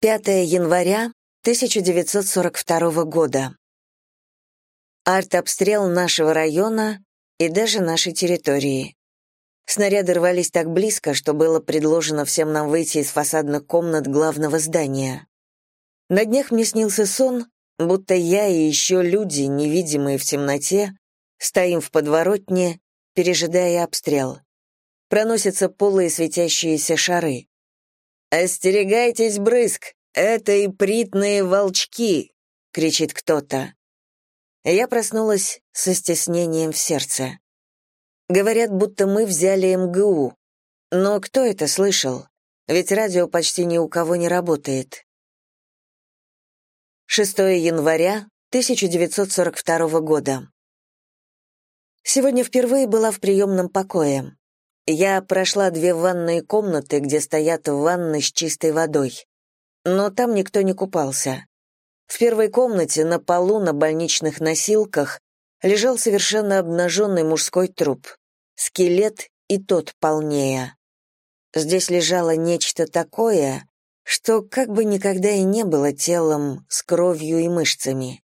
5 января 1942 года. Артобстрел нашего района и даже нашей территории. Снаряды рвались так близко, что было предложено всем нам выйти из фасадных комнат главного здания. На днях мне снился сон, будто я и еще люди, невидимые в темноте, стоим в подворотне, пережидая обстрел. Проносятся полые светящиеся шары. «Остерегайтесь брызг! Это ипритные волчки!» — кричит кто-то. Я проснулась со стеснением в сердце. Говорят, будто мы взяли МГУ. Но кто это слышал? Ведь радио почти ни у кого не работает. 6 января 1942 года. Сегодня впервые была в приемном покое. Я прошла две ванные комнаты, где стоят ванны с чистой водой. Но там никто не купался. В первой комнате на полу на больничных носилках лежал совершенно обнаженный мужской труп. Скелет и тот полнее. Здесь лежало нечто такое, что как бы никогда и не было телом с кровью и мышцами.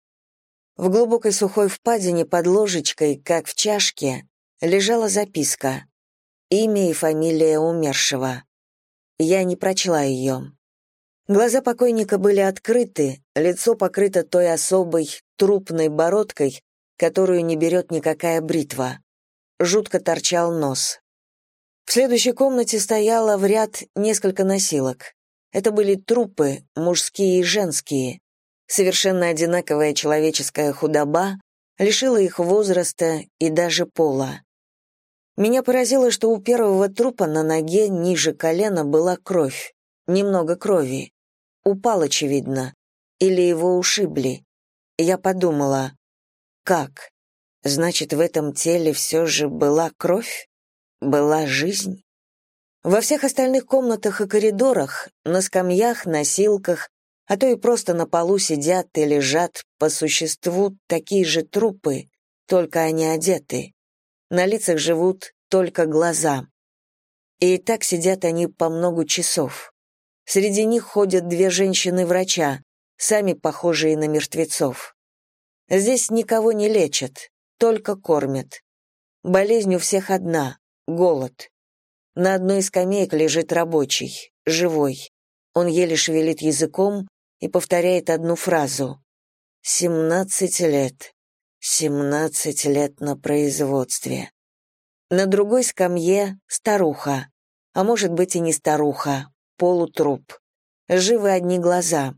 В глубокой сухой впадине под ложечкой, как в чашке, лежала записка имя и фамилия умершего. Я не прочла ее. Глаза покойника были открыты, лицо покрыто той особой, трупной бородкой, которую не берет никакая бритва. Жутко торчал нос. В следующей комнате стояло в ряд несколько носилок. Это были трупы, мужские и женские. Совершенно одинаковая человеческая худоба лишила их возраста и даже пола. Меня поразило, что у первого трупа на ноге ниже колена была кровь, немного крови. Упал, очевидно, или его ушибли. Я подумала, как? Значит, в этом теле все же была кровь? Была жизнь? Во всех остальных комнатах и коридорах, на скамьях, носилках, а то и просто на полу сидят и лежат по существу такие же трупы, только они одеты. На лицах живут только глаза. И так сидят они по много часов. Среди них ходят две женщины-врача, сами похожие на мертвецов. Здесь никого не лечат, только кормят. Болезнь у всех одна — голод. На одной из скамеек лежит рабочий, живой. Он еле шевелит языком и повторяет одну фразу. «Семнадцать лет. Семнадцать лет на производстве». На другой скамье старуха, а может быть и не старуха, полутруп. Живы одни глаза.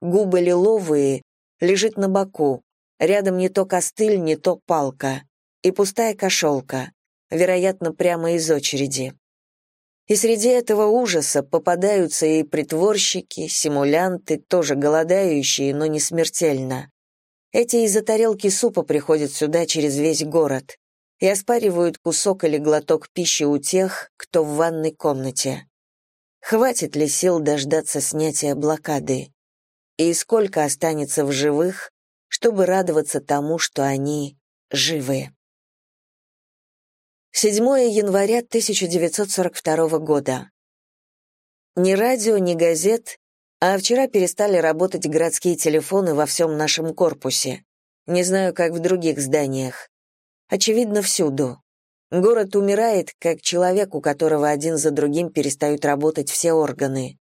Губы лиловые, лежит на боку. Рядом не то костыль, не то палка. И пустая кошелка, вероятно, прямо из очереди. И среди этого ужаса попадаются и притворщики, симулянты, тоже голодающие, но не смертельно. Эти из-за тарелки супа приходят сюда через весь город и оспаривают кусок или глоток пищи у тех, кто в ванной комнате. Хватит ли сил дождаться января блокады? И сколько останется в живых, чтобы радоваться тому, что они живы? 7 января 1942 года. Ни радио, ни газет, а вчера перестали работать городские телефоны во всем нашем корпусе. Не знаю, как в других зданиях. Очевидно, всюду. Город умирает, как человек, у которого один за другим перестают работать все органы.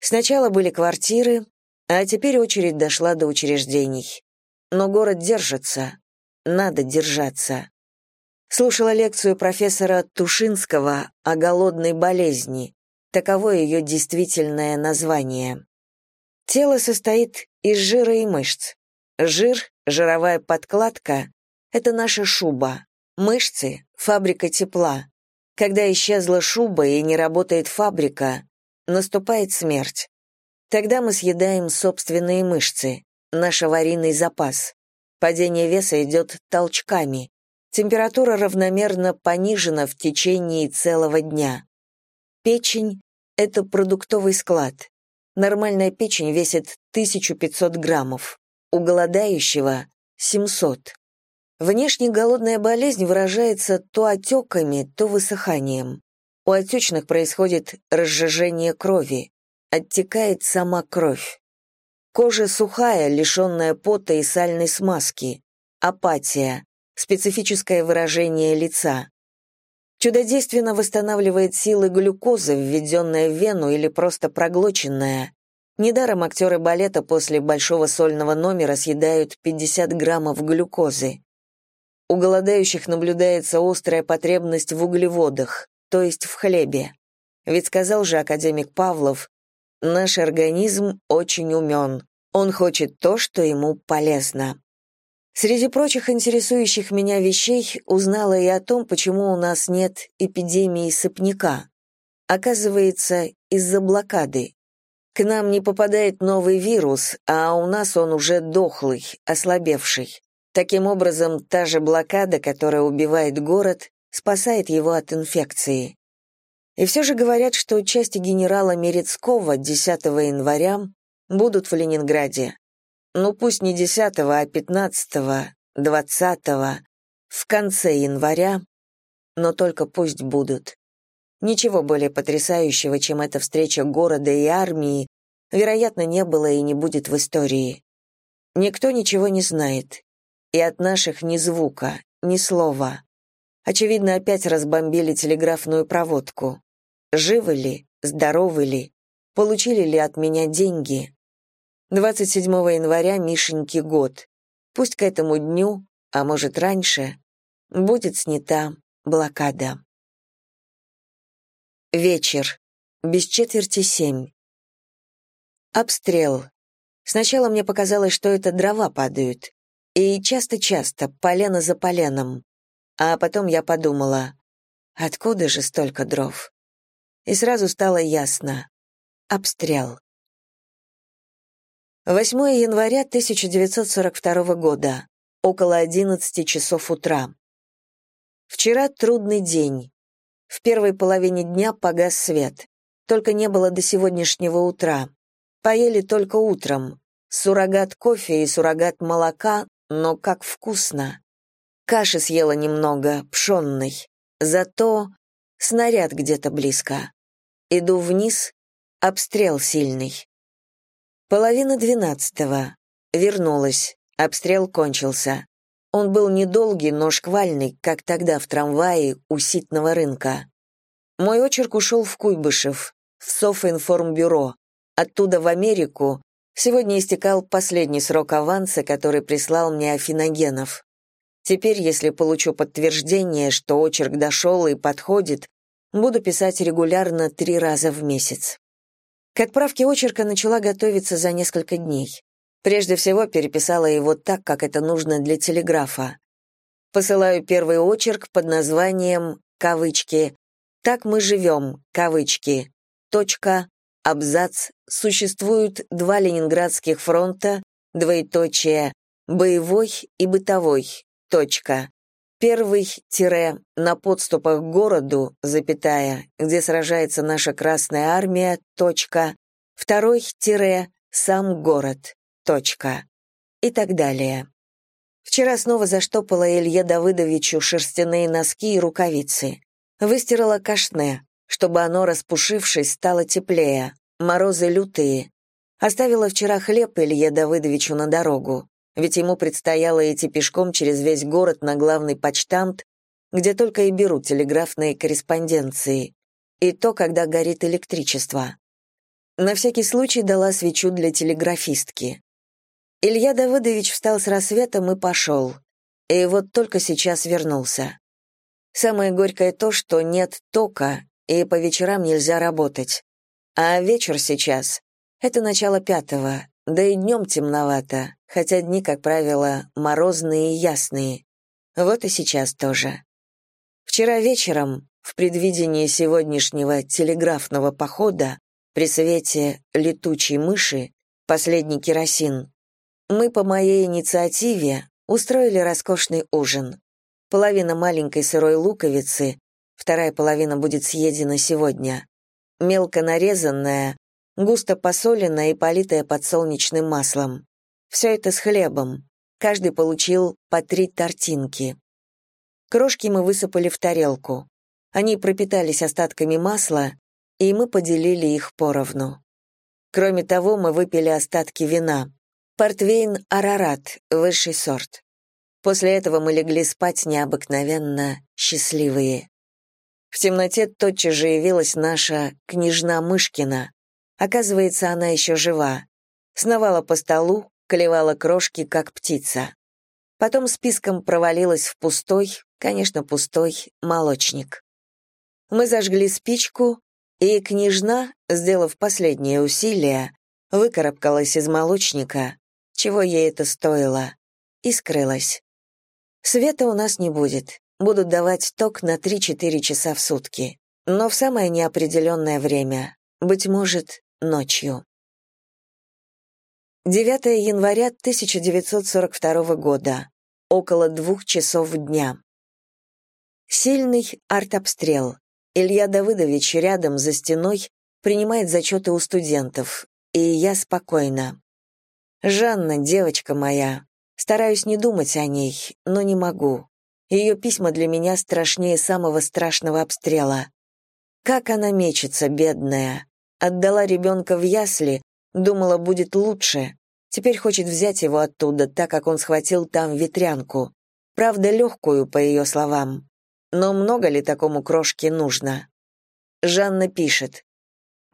Сначала были квартиры, а теперь очередь дошла до учреждений. Но город держится. Надо держаться слушала лекцию профессора Тушинского о голодной болезни. Таково ее действительное название. Тело состоит из жира и мышц. Жир, жировая подкладка — это наша шуба. Мышцы — фабрика тепла. Когда исчезла шуба и не работает фабрика, наступает смерть. Тогда мы съедаем собственные мышцы, наш аварийный запас. Падение веса идет толчками. Температура равномерно понижена в течение целого дня. Печень – это продуктовый склад. Нормальная печень весит 1500 граммов, у голодающего – 700. Внешне голодная болезнь выражается то отеками, то высыханием. У отечных происходит разжижение крови. оттекает сама кровь. Кожа сухая, лишенная пота и сальной смазки. Апатия, специфическое выражение лица. Чудодейственно восстанавливает силы глюкоза, введенная в вену или просто проглоченная. Недаром актеры балета после большого сольного номера съедают 50 граммов глюкозы. У голодающих наблюдается острая потребность в углеводах, то есть в хлебе. Ведь сказал же академик Павлов, «Наш организм очень умен, он хочет то, что ему полезно». Среди прочих интересующих меня вещей узнала и о том, почему у нас нет эпидемии сыпняка. Оказывается, из-за блокады. К нам не попадает новый вирус, а у нас он уже дохлый, ослабевший. Таким образом, та же блокада, которая убивает город, спасает его от инфекции. И все же говорят, что части генерала Мерецкого 10 января будут в Ленинграде. Ну пусть не 10, а 15, 20, в конце января, но только пусть будут. Ничего более потрясающего, чем эта встреча города и армии, вероятно, не было и не будет в истории. Никто ничего не знает, и от наших ни звука, ни слова. Очевидно, опять разбомбили телеграфную проводку. Живы ли, здоровы ли, получили ли от меня деньги? 27 января Мишеньки год. Пусть к этому дню, а может раньше, будет снята блокада. Вечер. Без четверти семь. Обстрел. Сначала мне показалось, что это дрова падают. И часто-часто, полено за поленом. А потом я подумала, откуда же столько дров? И сразу стало ясно. Обстрел. 8 января 1942 года. Около 11 часов утра. Вчера трудный день. В первой половине дня погас свет. Только не было до сегодняшнего утра. Поели только утром. Суррогат кофе и суррогат молока но как вкусно. Каши съела немного, пшенной. Зато снаряд где-то близко. Иду вниз, обстрел сильный. Половина двенадцатого. Вернулась. Обстрел кончился. Он был недолгий, но шквальный, как тогда в трамвае у ситного рынка. Мой очерк ушел в Куйбышев, в Софинформбюро, оттуда в Америку, Сегодня истекал последний срок аванса, который прислал мне Афиногенов. Теперь, если получу подтверждение, что очерк дошел и подходит, буду писать регулярно три раза в месяц. К отправке очерка начала готовиться за несколько дней. Прежде всего переписала его так, как это нужно для телеграфа. Посылаю первый очерк под названием «Кавычки. Так мы живем. Кавычки. Точка абзац существуют два Ленинградских фронта, двоеточие, боевой и бытовой, точка. Первый, тире, на подступах к городу, запятая, где сражается наша Красная Армия, точка. Второй, тире, сам город, точка. И так далее. Вчера снова заштопала Илье Давыдовичу шерстяные носки и рукавицы. Выстирала кашне, чтобы оно, распушившись, стало теплее. Морозы лютые. Оставила вчера хлеб Илье Давыдовичу на дорогу, ведь ему предстояло идти пешком через весь город на главный почтамт, где только и берут телеграфные корреспонденции, и то, когда горит электричество. На всякий случай дала свечу для телеграфистки. Илья Давыдович встал с рассветом и пошел. И вот только сейчас вернулся. Самое горькое то, что нет тока, и по вечерам нельзя работать. А вечер сейчас — это начало пятого, да и днем темновато, хотя дни, как правило, морозные и ясные. Вот и сейчас тоже. Вчера вечером, в предвидении сегодняшнего телеграфного похода, при свете летучей мыши, последний керосин, мы по моей инициативе устроили роскошный ужин. Половина маленькой сырой луковицы, вторая половина будет съедена сегодня. Мелко нарезанная, густо посоленная и политая подсолнечным маслом. Все это с хлебом. Каждый получил по три тортинки. Крошки мы высыпали в тарелку. Они пропитались остатками масла, и мы поделили их поровну. Кроме того, мы выпили остатки вина. Портвейн «Арарат», высший сорт. После этого мы легли спать необыкновенно счастливые. В темноте тотчас же явилась наша княжна Мышкина. Оказывается, она еще жива. Сновала по столу, клевала крошки, как птица. Потом списком провалилась в пустой, конечно, пустой, молочник. Мы зажгли спичку, и княжна, сделав последнее усилие, выкарабкалась из молочника, чего ей это стоило, и скрылась. Света у нас не будет, будут давать ток на 3-4 часа в сутки, но в самое неопределенное время, быть может, ночью. 9 января 1942 года. Около двух часов дня. Сильный артобстрел. Илья Давыдович рядом за стеной принимает зачеты у студентов, и я спокойна. Жанна, девочка моя. Стараюсь не думать о ней, но не могу. Ее письма для меня страшнее самого страшного обстрела. Как она мечется, бедная. Отдала ребенка в ясли, Думала, будет лучше. Теперь хочет взять его оттуда, так как он схватил там ветрянку. Правда, легкую, по ее словам. Но много ли такому крошке нужно? Жанна пишет.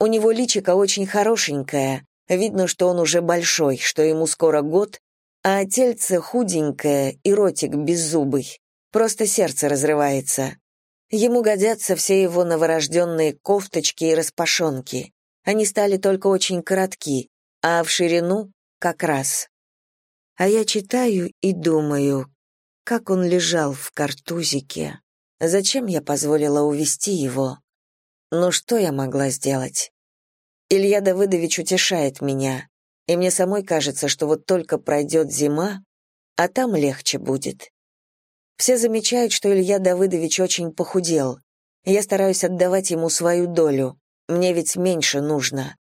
У него личико очень хорошенькое. Видно, что он уже большой, что ему скоро год, а тельце худенькое и ротик беззубый. Просто сердце разрывается. Ему годятся все его новорожденные кофточки и распашонки. Они стали только очень коротки, а в ширину — как раз. А я читаю и думаю, как он лежал в картузике. Зачем я позволила увести его? Ну что я могла сделать? Илья Давыдович утешает меня, и мне самой кажется, что вот только пройдет зима, а там легче будет. Все замечают, что Илья Давыдович очень похудел. Я стараюсь отдавать ему свою долю. Мне ведь меньше нужно.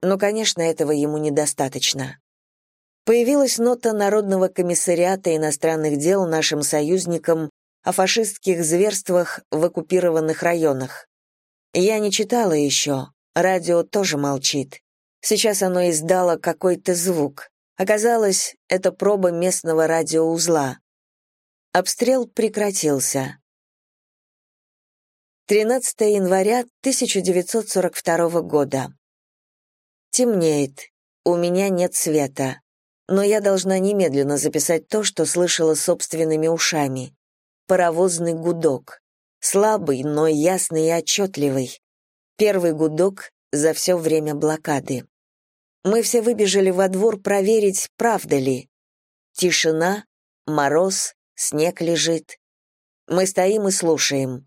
Но, конечно, этого ему недостаточно. Появилась нота Народного комиссариата иностранных дел нашим союзникам о фашистских зверствах в оккупированных районах. Я не читала еще, радио тоже молчит. Сейчас оно издало какой-то звук. Оказалось, это проба местного радиоузла. Обстрел прекратился. 13 января 1942 года. Темнеет. У меня нет света. Но я должна немедленно записать то, что слышала собственными ушами. Паровозный гудок. Слабый, но ясный и отчетливый. Первый гудок за все время блокады. Мы все выбежали во двор проверить, правда ли. Тишина, мороз, снег лежит. Мы стоим и слушаем.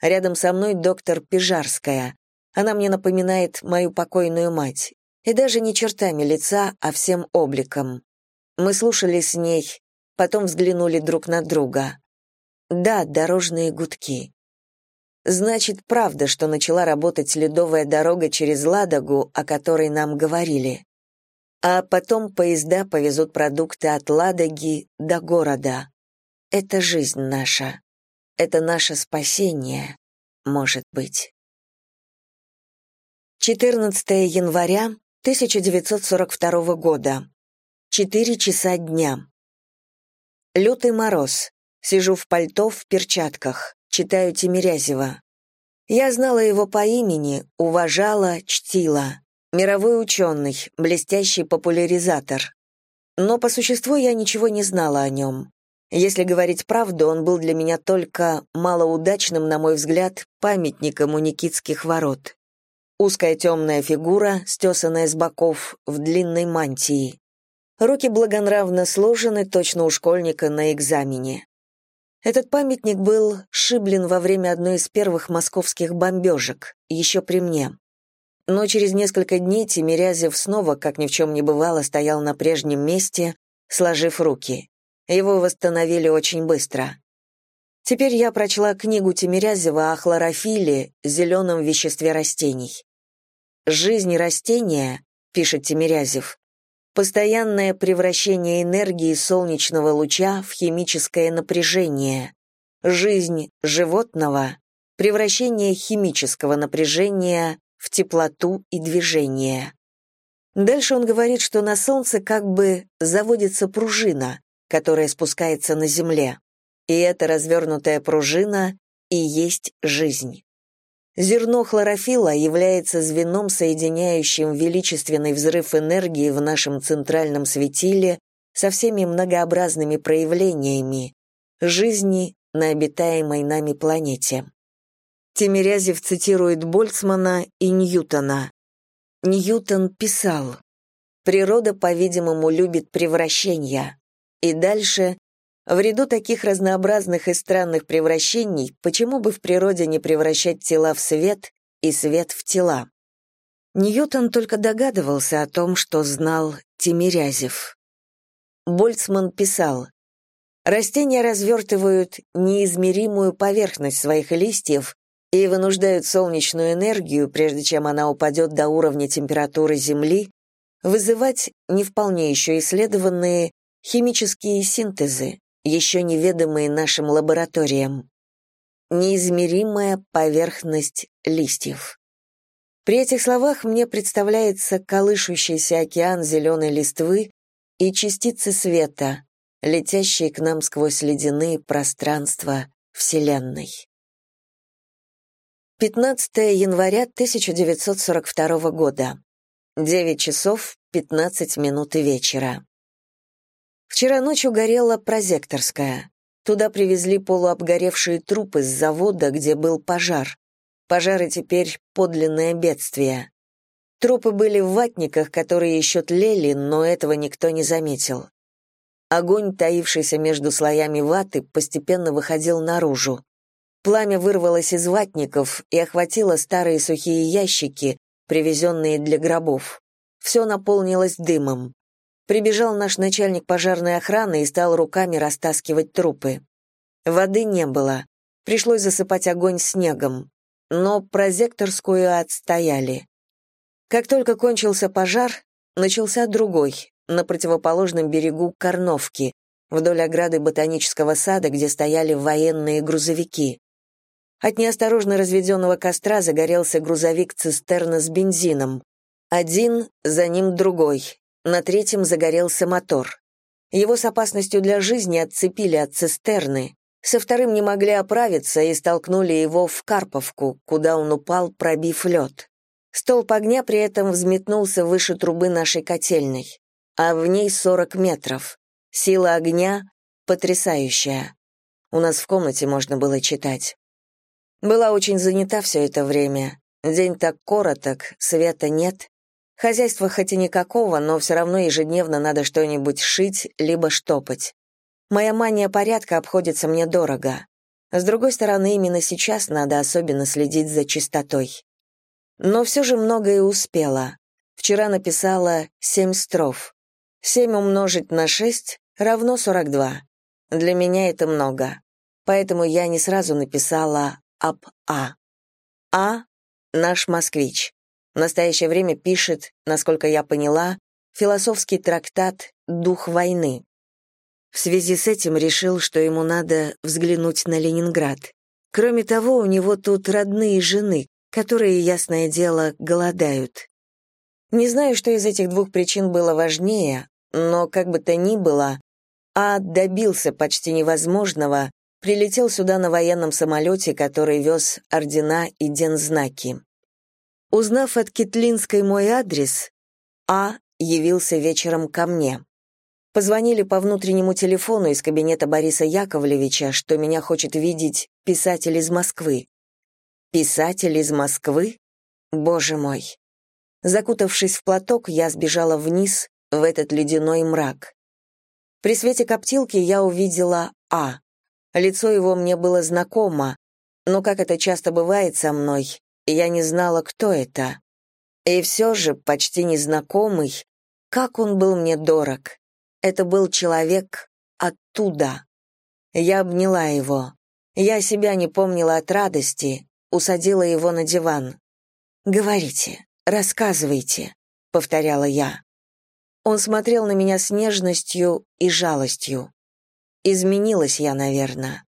Рядом со мной доктор Пижарская. Она мне напоминает мою покойную мать. И даже не чертами лица, а всем обликом. Мы слушали с ней, потом взглянули друг на друга. Да, дорожные гудки. Значит, правда, что начала работать ледовая дорога через Ладогу, о которой нам говорили. А потом поезда повезут продукты от Ладоги до города. Это жизнь наша. Это наше спасение, может быть. 14 января 1942 года. Четыре часа дня. Лютый мороз. Сижу в пальто в перчатках. Читаю Тимирязева. Я знала его по имени, уважала, чтила. Мировой ученый, блестящий популяризатор. Но по существу я ничего не знала о нем. Если говорить правду, он был для меня только малоудачным, на мой взгляд, памятником у Никитских ворот. Узкая темная фигура, стесанная с боков, в длинной мантии. Руки благонравно сложены, точно у школьника на экзамене. Этот памятник был шиблен во время одной из первых московских бомбежек, еще при мне. Но через несколько дней Тимирязев снова, как ни в чем не бывало, стоял на прежнем месте, сложив руки. Его восстановили очень быстро. Теперь я прочла книгу Тимирязева о хлорофиле, зеленом веществе растений. «Жизнь растения», — пишет Тимирязев, «постоянное превращение энергии солнечного луча в химическое напряжение. Жизнь животного — превращение химического напряжения в теплоту и движение. Дальше он говорит, что на Солнце как бы заводится пружина, которая спускается на Земле. И эта развернутая пружина и есть жизнь. Зерно хлорофилла является звеном, соединяющим величественный взрыв энергии в нашем центральном светиле со всеми многообразными проявлениями жизни на обитаемой нами планете. Тимирязев цитирует Больцмана и Ньютона. Ньютон писал, «Природа, по-видимому, любит превращения». И дальше в ряду таких разнообразных и странных превращений, почему бы в природе не превращать тела в свет и свет в тела? Ньютон только догадывался о том, что знал Тимирязев. Больцман писал, «Растения развертывают неизмеримую поверхность своих листьев и вынуждают солнечную энергию, прежде чем она упадет до уровня температуры Земли, вызывать не вполне еще исследованные химические синтезы, еще неведомые нашим лабораториям. Неизмеримая поверхность листьев. При этих словах мне представляется колышущийся океан зеленой листвы и частицы света, летящие к нам сквозь ледяные пространства Вселенной. 15 января 1942 года. 9 часов 15 минут вечера. Вчера ночью горела прозекторская. Туда привезли полуобгоревшие трупы с завода, где был пожар. Пожары теперь подлинное бедствие. Трупы были в ватниках, которые еще тлели, но этого никто не заметил. Огонь, таившийся между слоями ваты, постепенно выходил наружу. Пламя вырвалось из ватников и охватило старые сухие ящики, привезенные для гробов. Все наполнилось дымом. Прибежал наш начальник пожарной охраны и стал руками растаскивать трупы. Воды не было. Пришлось засыпать огонь снегом. Но прозекторскую отстояли. Как только кончился пожар, начался другой, на противоположном берегу Корновки, вдоль ограды ботанического сада, где стояли военные грузовики. От неосторожно разведенного костра загорелся грузовик-цистерна с бензином. Один, за ним другой, на третьем загорелся мотор. Его с опасностью для жизни отцепили от цистерны, со вторым не могли оправиться и столкнули его в Карповку, куда он упал, пробив лед. Столб огня при этом взметнулся выше трубы нашей котельной, а в ней 40 метров. Сила огня потрясающая. У нас в комнате можно было читать. Была очень занята все это время. День так короток, света нет, Хозяйства хоть и никакого, но все равно ежедневно надо что-нибудь шить, либо штопать. Моя мания порядка обходится мне дорого. С другой стороны, именно сейчас надо особенно следить за чистотой. Но все же многое успела. Вчера написала семь строф. Семь умножить на шесть равно сорок два. Для меня это много. Поэтому я не сразу написала об А. А — наш москвич. В настоящее время пишет, насколько я поняла, философский трактат «Дух войны». В связи с этим решил, что ему надо взглянуть на Ленинград. Кроме того, у него тут родные жены, которые, ясное дело, голодают. Не знаю, что из этих двух причин было важнее, но, как бы то ни было, А добился почти невозможного, прилетел сюда на военном самолете, который вез ордена и дензнаки. Узнав от Китлинской мой адрес, А явился вечером ко мне. Позвонили по внутреннему телефону из кабинета Бориса Яковлевича, что меня хочет видеть писатель из Москвы. Писатель из Москвы? Боже мой. Закутавшись в платок, я сбежала вниз в этот ледяной мрак. При свете коптилки я увидела А. Лицо его мне было знакомо, но, как это часто бывает со мной, я не знала, кто это. И все же, почти незнакомый, как он был мне дорог. Это был человек оттуда. Я обняла его. Я себя не помнила от радости, усадила его на диван. «Говорите, рассказывайте», — повторяла я. Он смотрел на меня с нежностью и жалостью. Изменилась я, наверное.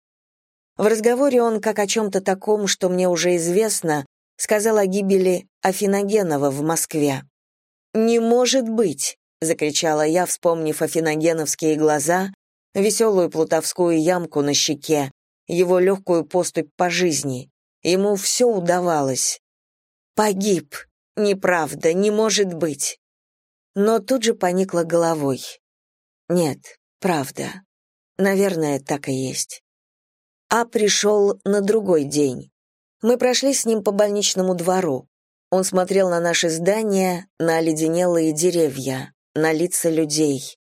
В разговоре он, как о чем-то таком, что мне уже известно, сказал о гибели Афиногенова в Москве. «Не может быть!» — закричала я, вспомнив афиногеновские глаза, веселую плутовскую ямку на щеке, его легкую поступь по жизни. Ему все удавалось. «Погиб! Неправда, не может быть!» Но тут же поникла головой. «Нет, правда. Наверное, так и есть». А пришел на другой день. Мы прошли с ним по больничному двору. Он смотрел на наше здание, на оледенелые деревья, на лица людей.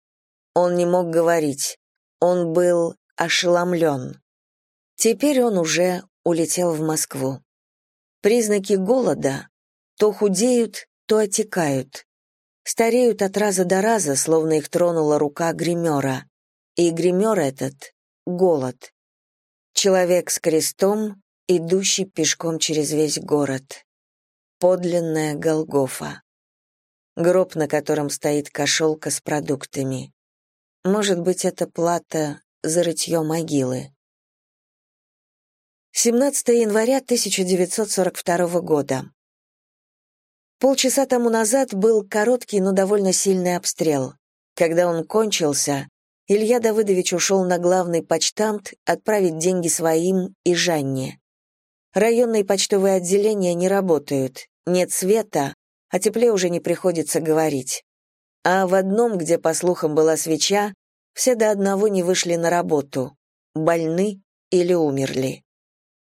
Он не мог говорить. Он был ошеломлен. Теперь он уже улетел в Москву. Признаки голода то худеют, то отекают. Стареют от раза до раза, словно их тронула рука гримера. И гример этот — голод. Человек с крестом, идущий пешком через весь город. Подлинная Голгофа. Гроб, на котором стоит кошелка с продуктами. Может быть, это плата за рытье могилы. 17 января 1942 года. Полчаса тому назад был короткий, но довольно сильный обстрел. Когда он кончился, Илья Давыдович ушел на главный почтамт отправить деньги своим и Жанне. Районные почтовые отделения не работают, нет света, о тепле уже не приходится говорить. А в одном, где, по слухам, была свеча, все до одного не вышли на работу, больны или умерли.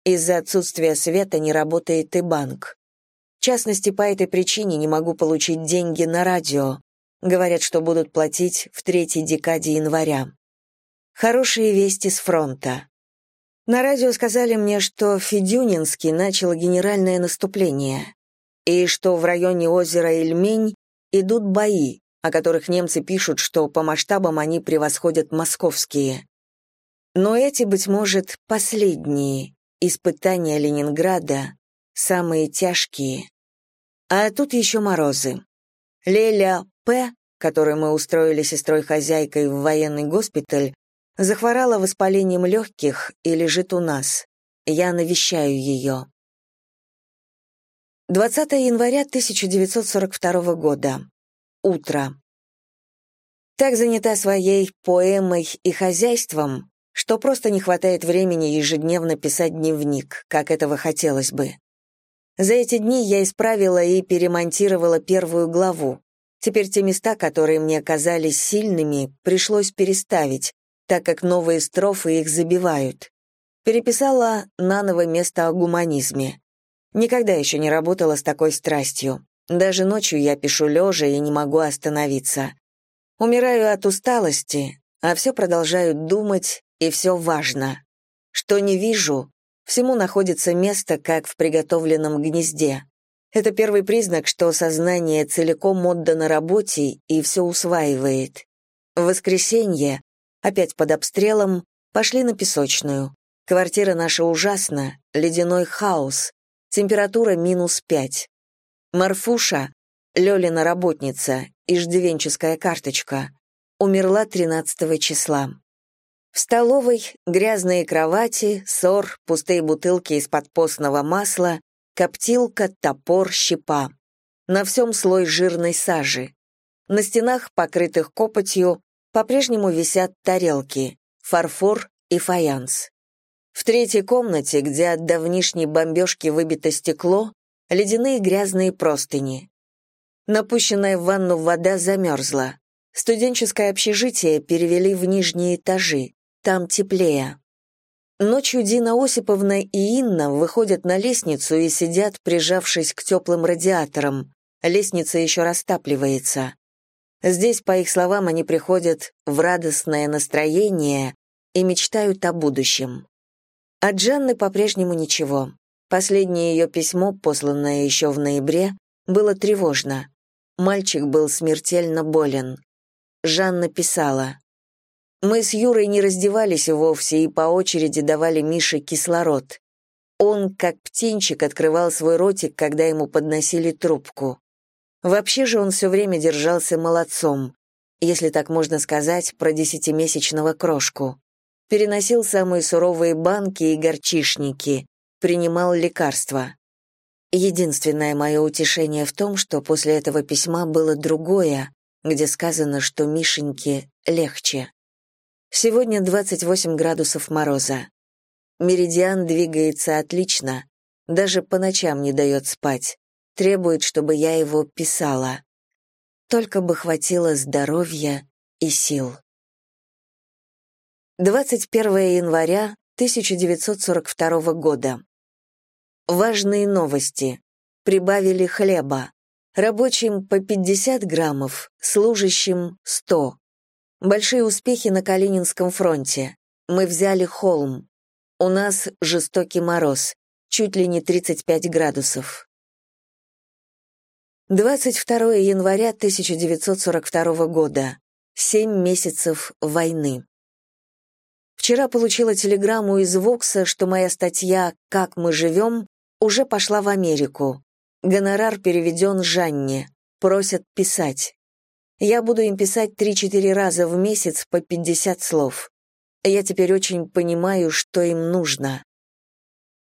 Из-за отсутствия света не работает и банк. В частности, по этой причине не могу получить деньги на радио, Говорят, что будут платить в третьей декаде января. Хорошие вести с фронта. На радио сказали мне, что Федюнинский начал генеральное наступление, и что в районе озера Ильмень идут бои, о которых немцы пишут, что по масштабам они превосходят московские. Но эти, быть может, последние испытания Ленинграда, самые тяжкие. А тут еще морозы. Леля П., которую мы устроили сестрой-хозяйкой в военный госпиталь, захворала воспалением легких и лежит у нас. Я навещаю ее. 20 января 1942 года. Утро. Так занята своей поэмой и хозяйством, что просто не хватает времени ежедневно писать дневник, как этого хотелось бы. За эти дни я исправила и перемонтировала первую главу, Теперь те места, которые мне казались сильными, пришлось переставить, так как новые строфы их забивают. Переписала наново место о гуманизме. Никогда еще не работала с такой страстью. Даже ночью я пишу лежа и не могу остановиться. Умираю от усталости, а все продолжаю думать, и все важно. Что не вижу, всему находится место, как в приготовленном гнезде. Это первый признак, что сознание целиком отдано работе и все усваивает. В воскресенье, опять под обстрелом, пошли на песочную. Квартира наша ужасна, ледяной хаос, температура минус пять. Марфуша, Лёлина работница, иждивенческая карточка, умерла 13 числа. В столовой грязные кровати, ссор, пустые бутылки из-под постного масла, коптилка, топор, щепа. На всем слой жирной сажи. На стенах, покрытых копотью, по-прежнему висят тарелки, фарфор и фаянс. В третьей комнате, где от давнишней бомбежки выбито стекло, ледяные грязные простыни. Напущенная в ванну вода замерзла. Студенческое общежитие перевели в нижние этажи, там теплее. Ночью Дина Осиповна и Инна выходят на лестницу и сидят, прижавшись к теплым радиаторам. Лестница еще растапливается. Здесь, по их словам, они приходят в радостное настроение и мечтают о будущем. От Жанны по-прежнему ничего. Последнее ее письмо, посланное еще в ноябре, было тревожно. Мальчик был смертельно болен. Жанна писала мы с Юрой не раздевались вовсе и по очереди давали Мише кислород. Он, как птенчик, открывал свой ротик, когда ему подносили трубку. Вообще же он все время держался молодцом, если так можно сказать, про десятимесячного крошку. Переносил самые суровые банки и горчишники, принимал лекарства. Единственное мое утешение в том, что после этого письма было другое, где сказано, что Мишеньке легче. Сегодня 28 градусов мороза. Меридиан двигается отлично, даже по ночам не дает спать, требует, чтобы я его писала. Только бы хватило здоровья и сил. 21 января 1942 года. Важные новости. Прибавили хлеба. Рабочим по 50 граммов, служащим 100. Большие успехи на Калининском фронте. Мы взяли холм. У нас жестокий мороз, чуть ли не 35 градусов. 22 января 1942 года. Семь месяцев войны. Вчера получила телеграмму из Вокса, что моя статья «Как мы живем» уже пошла в Америку. Гонорар переведен Жанне. Просят писать. Я буду им писать 3-4 раза в месяц по 50 слов. Я теперь очень понимаю, что им нужно.